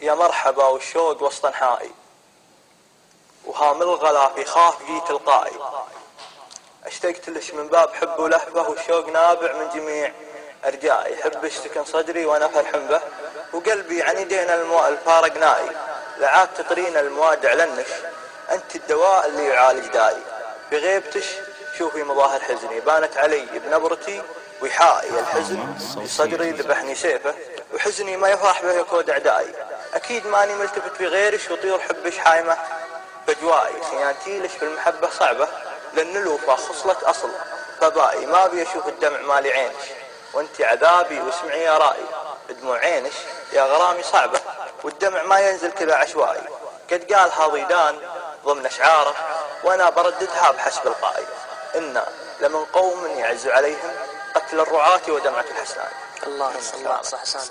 يا مرحبا والشوق وسط انحائي وهام الغلا في خاف جي تلقائي. اشتقت لش من باب حب ولهفه والشوق نابع من جميع أرجائي. حب سكن صدري وأنا فرحان به وقلبي عن يدينا المو... الفارق نائي لعاد تطرين المواد علنش أنت الدواء اللي يعالج داي. بغيبتش شوفي مظاهر حزني. بانت علي بنبرتي وحائي الحزن. في صدري ذبحني سيفه وحزني ما يفرح به يكود اعدائي أكيد ماني ملتفت في غيرش وطير حبش حايمة؟ بجوائي خيانتي لش في المحبة صعبة؟ لأن الوفا خصلة أصل. فبائي ما أبي أشوف الدمع مالي عينش. وانت عذابي واسمعي يا رائي. دموع عينش يا غرامي صعبة. والدمع ما ينزل كذا عشوائي. قد قال هضيدان ضمن أشعاره وأنا برددها بحسب القائل. إنا لمن قوم يعز عليهم قتل الرعاة ودمعة الحسنان. الله الله صح حسان